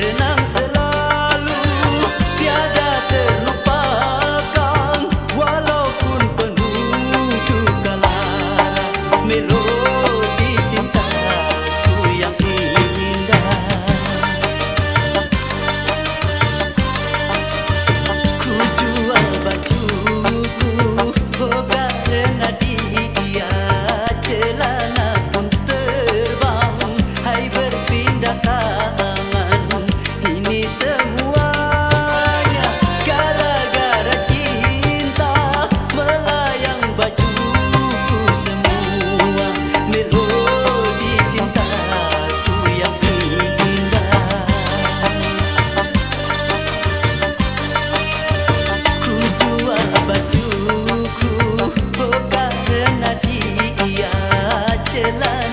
Enough. 解了